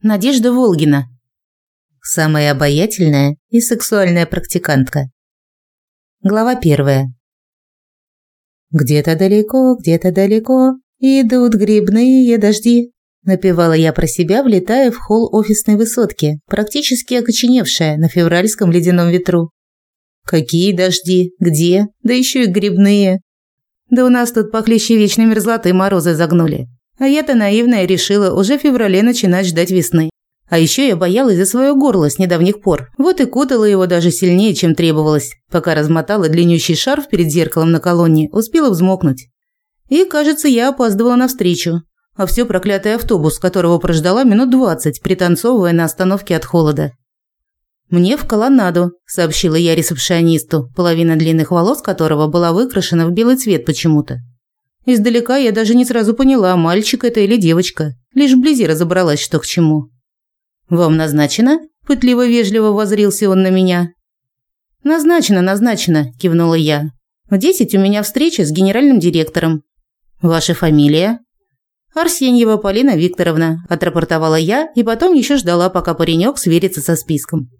Надежда Волгина. Самая обаятельная и сексуальная практикантка. Глава первая. Где-то далеко, где-то далеко идут грибные дожди. Напевала я про себя, влетая в холл офисной высотки, практически окоченевшая на февральском ледяном ветру. Какие дожди? Где? Да еще и грибные. Да у нас тут похлеще вечной мерзлоты морозы загнули. А я-то наивная решила уже в феврале начинать ждать весны. А еще я боялась за свое горло с недавних пор. Вот и кутала его даже сильнее, чем требовалось. Пока размотала длиннющий шарф перед зеркалом на колонне, успела взмокнуть. И, кажется, я опаздывала на встречу. А все проклятый автобус, которого прождала минут двадцать, пританцовывая на остановке от холода. «Мне в колоннаду», – сообщила я ресепшионисту, половина длинных волос которого была выкрашена в белый цвет почему-то. Издалека я даже не сразу поняла, мальчик это или девочка. Лишь вблизи разобралась, что к чему. «Вам назначено?» – пытливо-вежливо возрился он на меня. «Назначено, назначено», – кивнула я. «В десять у меня встреча с генеральным директором». «Ваша фамилия?» «Арсеньева Полина Викторовна», – отрапортовала я и потом еще ждала, пока паренек сверится со списком.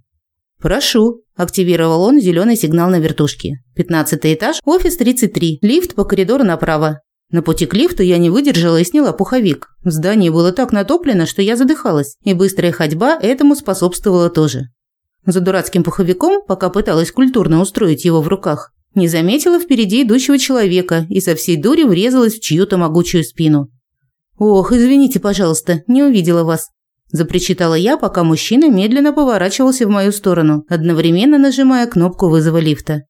«Прошу», – активировал он зеленый сигнал на вертушке. «Пятнадцатый этаж, офис 33, лифт по коридору направо. На пути к лифту я не выдержала и сняла пуховик. В здании было так натоплено, что я задыхалась, и быстрая ходьба этому способствовала тоже. За дурацким пуховиком, пока пыталась культурно устроить его в руках, не заметила впереди идущего человека и со всей дури врезалась в чью-то могучую спину. «Ох, извините, пожалуйста, не увидела вас», – запричитала я, пока мужчина медленно поворачивался в мою сторону, одновременно нажимая кнопку вызова лифта.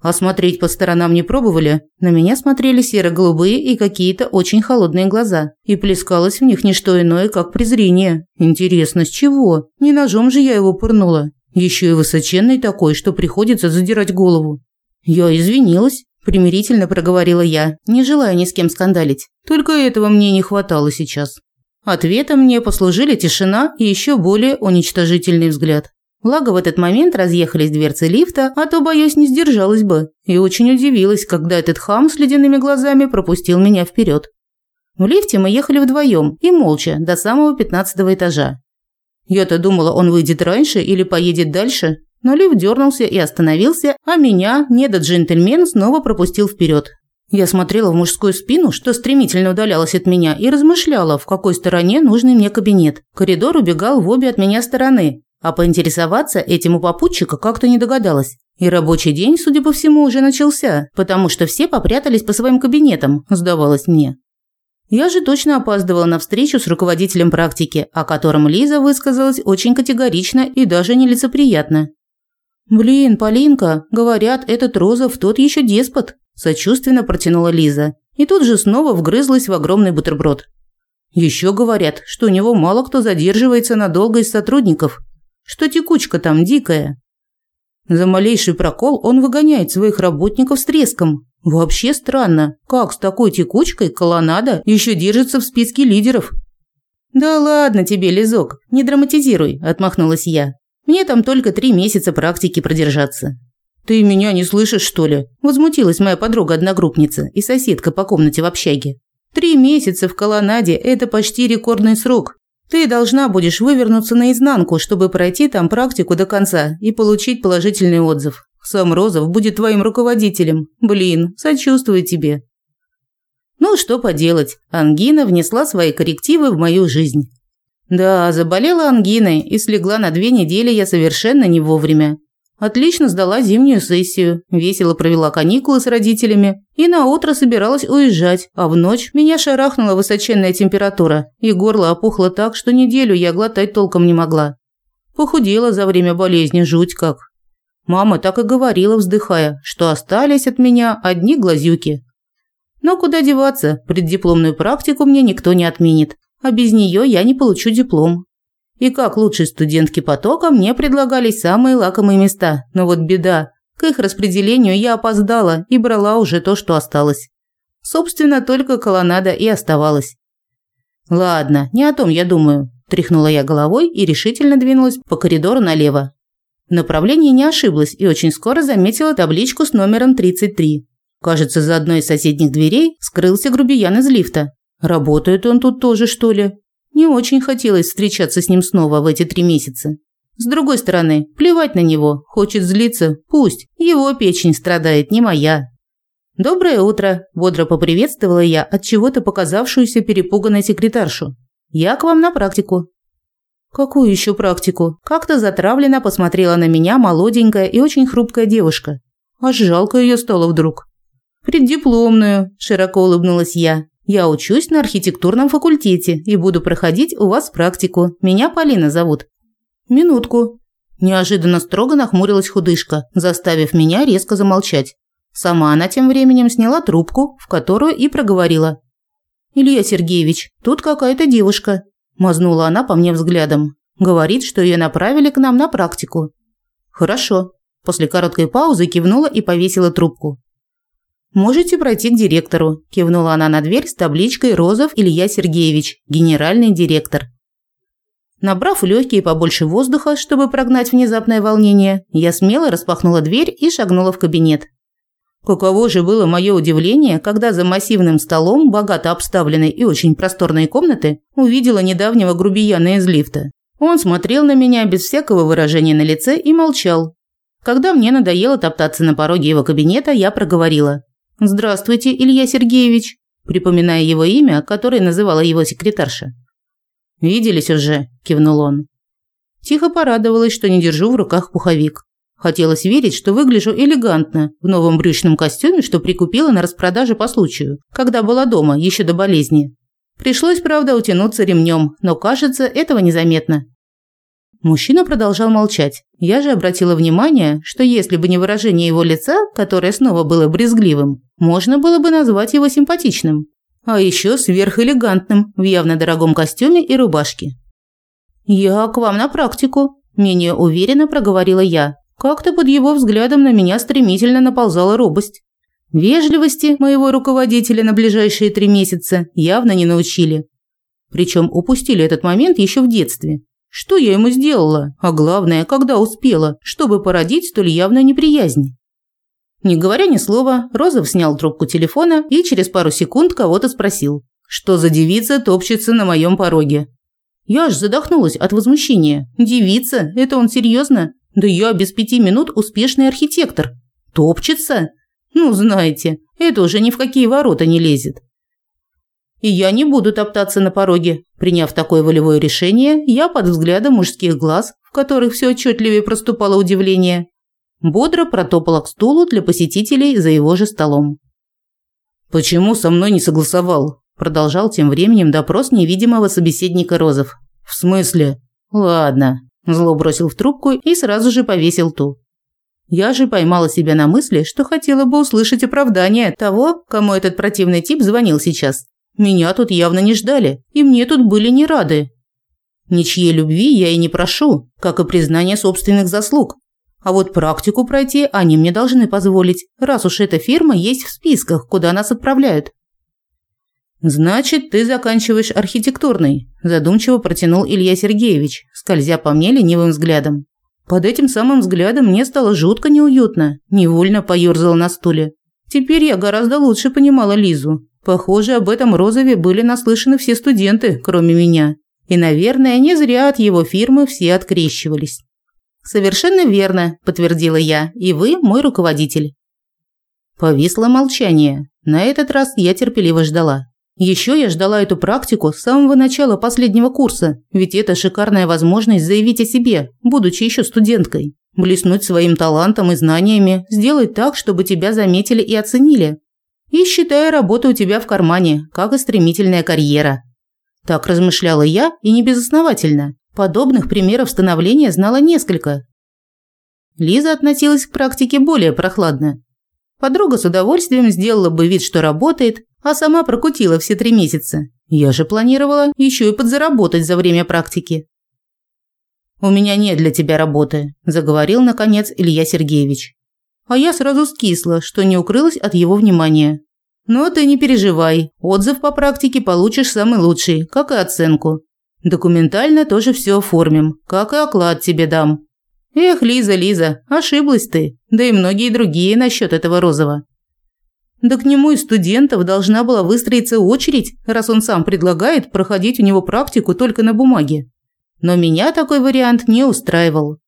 А смотреть по сторонам не пробовали? На меня смотрели серо-голубые и какие-то очень холодные глаза. И плескалось в них не что иное, как презрение. Интересно, с чего? Не ножом же я его пырнула. Еще и высоченный такой, что приходится задирать голову. Я извинилась. Примирительно проговорила я, не желая ни с кем скандалить. Только этого мне не хватало сейчас. Ответом мне послужили тишина и еще более уничтожительный взгляд. Благо в этот момент разъехались дверцы лифта, а то, боюсь, не сдержалась бы. И очень удивилась, когда этот хам с ледяными глазами пропустил меня вперед. В лифте мы ехали вдвоем и молча до самого пятнадцатого этажа. Я-то думала, он выйдет раньше или поедет дальше, но лифт дернулся и остановился, а меня, недо-джентльмен, снова пропустил вперед. Я смотрела в мужскую спину, что стремительно удалялась от меня, и размышляла, в какой стороне нужный мне кабинет. Коридор убегал в обе от меня стороны, а поинтересоваться этим у попутчика как-то не догадалась. И рабочий день, судя по всему, уже начался, потому что все попрятались по своим кабинетам, сдавалось мне. Я же точно опаздывала на встречу с руководителем практики, о котором Лиза высказалась очень категорично и даже нелицеприятно. «Блин, Полинка, говорят, этот Розов тот еще деспот», – сочувственно протянула Лиза. И тут же снова вгрызлась в огромный бутерброд. Еще говорят, что у него мало кто задерживается надолго из сотрудников, что текучка там дикая. За малейший прокол он выгоняет своих работников с треском. Вообще странно, как с такой текучкой колоннада еще держится в списке лидеров. «Да ладно тебе, Лизок, не драматизируй», – отмахнулась я. «Мне там только три месяца практики продержаться». «Ты меня не слышишь, что ли?» – возмутилась моя подруга-одногруппница и соседка по комнате в общаге. «Три месяца в колоннаде – это почти рекордный срок. Ты должна будешь вывернуться наизнанку, чтобы пройти там практику до конца и получить положительный отзыв. Сам Розов будет твоим руководителем. Блин, сочувствую тебе. Ну, что поделать, ангина внесла свои коррективы в мою жизнь. Да, заболела ангиной и слегла на две недели я совершенно не вовремя. Отлично сдала зимнюю сессию, весело провела каникулы с родителями и на утро собиралась уезжать, а в ночь меня шарахнула высоченная температура, и горло опухло так, что неделю я глотать толком не могла. Похудела за время болезни жуть как. Мама так и говорила, вздыхая, что остались от меня одни глазюки. Но куда деваться, преддипломную практику мне никто не отменит, а без нее я не получу диплом. И как лучшей студентке потока мне предлагались самые лакомые места. Но вот беда. К их распределению я опоздала и брала уже то, что осталось. Собственно, только колоннада и оставалась. «Ладно, не о том я думаю», – тряхнула я головой и решительно двинулась по коридору налево. В направлении не ошиблась и очень скоро заметила табличку с номером 33. Кажется, за одной из соседних дверей скрылся грубиян из лифта. Работает он тут тоже, что ли? Не очень хотелось встречаться с ним снова в эти три месяца. С другой стороны, плевать на него, хочет злиться, пусть, его печень страдает, не моя. «Доброе утро», – бодро поприветствовала я от чего-то показавшуюся перепуганной секретаршу. «Я к вам на практику». «Какую еще практику?» Как-то затравленно посмотрела на меня молоденькая и очень хрупкая девушка. Аж жалко ее стало вдруг. «Преддипломную», – широко улыбнулась я. «Я учусь на архитектурном факультете и буду проходить у вас практику. Меня Полина зовут». «Минутку». Неожиданно строго нахмурилась худышка, заставив меня резко замолчать. Сама она тем временем сняла трубку, в которую и проговорила. «Илья Сергеевич, тут какая-то девушка», – мазнула она по мне взглядом. «Говорит, что ее направили к нам на практику». «Хорошо». После короткой паузы кивнула и повесила трубку. «Можете пройти к директору», – кивнула она на дверь с табличкой «Розов Илья Сергеевич, генеральный директор». Набрав легкие побольше воздуха, чтобы прогнать внезапное волнение, я смело распахнула дверь и шагнула в кабинет. Каково же было мое удивление, когда за массивным столом, богато обставленной и очень просторной комнаты, увидела недавнего грубияна из лифта. Он смотрел на меня без всякого выражения на лице и молчал. Когда мне надоело топтаться на пороге его кабинета, я проговорила. «Здравствуйте, Илья Сергеевич», припоминая его имя, которое называла его секретарша. «Виделись уже», – кивнул он. Тихо порадовалась, что не держу в руках пуховик. Хотелось верить, что выгляжу элегантно в новом брючном костюме, что прикупила на распродаже по случаю, когда была дома, еще до болезни. Пришлось, правда, утянуться ремнем, но, кажется, этого незаметно. Мужчина продолжал молчать. Я же обратила внимание, что если бы не выражение его лица, которое снова было брезгливым, можно было бы назвать его симпатичным. А еще сверхэлегантным, в явно дорогом костюме и рубашке. «Я к вам на практику», – менее уверенно проговорила я, как-то под его взглядом на меня стремительно наползала робость. Вежливости моего руководителя на ближайшие три месяца явно не научили. Причем упустили этот момент еще в детстве. Что я ему сделала, а главное, когда успела, чтобы породить столь явную неприязнь? Не говоря ни слова, Розов снял трубку телефона и через пару секунд кого-то спросил, что за девица топчется на моем пороге. Я аж задохнулась от возмущения. Девица? Это он серьезно? Да я без пяти минут успешный архитектор. Топчется? Ну, знаете, это уже ни в какие ворота не лезет. И я не буду топтаться на пороге. Приняв такое волевое решение, я под взглядом мужских глаз, в которых все отчетливее проступало удивление, бодро протопала к стулу для посетителей за его же столом. «Почему со мной не согласовал?» Продолжал тем временем допрос невидимого собеседника Розов. «В смысле?» «Ладно, Зло бросил в трубку и сразу же повесил ту. Я же поймала себя на мысли, что хотела бы услышать оправдание того, кому этот противный тип звонил сейчас. Меня тут явно не ждали, и мне тут были не рады. Ничьей любви я и не прошу, как и признание собственных заслуг. А вот практику пройти они мне должны позволить, раз уж эта фирма есть в списках, куда нас отправляют. «Значит, ты заканчиваешь архитектурный», – задумчиво протянул Илья Сергеевич, скользя по мне ленивым взглядом. Под этим самым взглядом мне стало жутко неуютно, невольно поёрзала на стуле. Теперь я гораздо лучше понимала Лизу. Похоже, об этом Розове были наслышаны все студенты, кроме меня. И, наверное, не зря от его фирмы все открещивались. «Совершенно верно», – подтвердила я, – «и вы мой руководитель». Повисло молчание. На этот раз я терпеливо ждала. Еще я ждала эту практику с самого начала последнего курса, ведь это шикарная возможность заявить о себе, будучи еще студенткой. Блеснуть своим талантом и знаниями, сделать так, чтобы тебя заметили и оценили. И считая работу у тебя в кармане, как и стремительная карьера. Так размышляла я, и не безосновательно. Подобных примеров становления знала несколько. Лиза относилась к практике более прохладно. Подруга с удовольствием сделала бы вид, что работает, а сама прокутила все три месяца. Я же планировала еще и подзаработать за время практики. «У меня нет для тебя работы», – заговорил, наконец, Илья Сергеевич. А я сразу скисла, что не укрылась от его внимания. «Но ты не переживай, отзыв по практике получишь самый лучший, как и оценку. Документально тоже все оформим, как и оклад тебе дам». Эх, Лиза, Лиза, ошиблась ты, да и многие другие насчет этого розового. Да к нему из студентов должна была выстроиться очередь, раз он сам предлагает проходить у него практику только на бумаге. Но меня такой вариант не устраивал.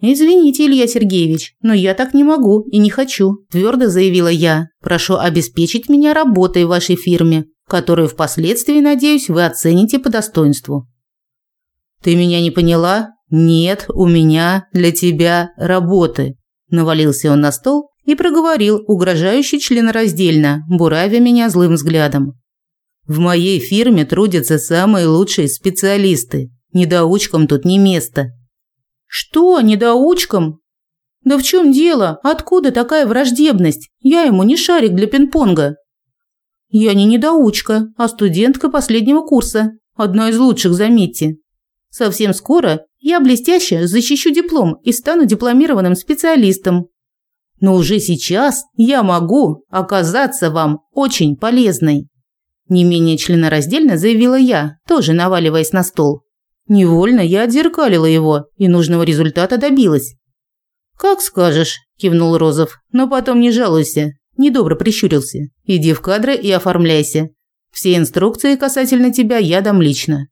«Извините, Илья Сергеевич, но я так не могу и не хочу», – твердо заявила я. «Прошу обеспечить меня работой в вашей фирме, которую впоследствии, надеюсь, вы оцените по достоинству». «Ты меня не поняла? Нет у меня для тебя работы», – навалился он на стол и проговорил, угрожающе членораздельно, буравя меня злым взглядом. «В моей фирме трудятся самые лучшие специалисты. Недоучкам тут не место». Что, недоучкам? Да в чем дело? Откуда такая враждебность? Я ему не шарик для пинг-понга. Я не недоучка, а студентка последнего курса. Одна из лучших, заметьте. Совсем скоро я блестяще защищу диплом и стану дипломированным специалистом. Но уже сейчас я могу оказаться вам очень полезной. Не менее членораздельно заявила я, тоже наваливаясь на стол. Невольно я отзеркалила его и нужного результата добилась. «Как скажешь», – кивнул Розов, – «но потом не жалуйся». Недобро прищурился. «Иди в кадры и оформляйся. Все инструкции касательно тебя я дам лично».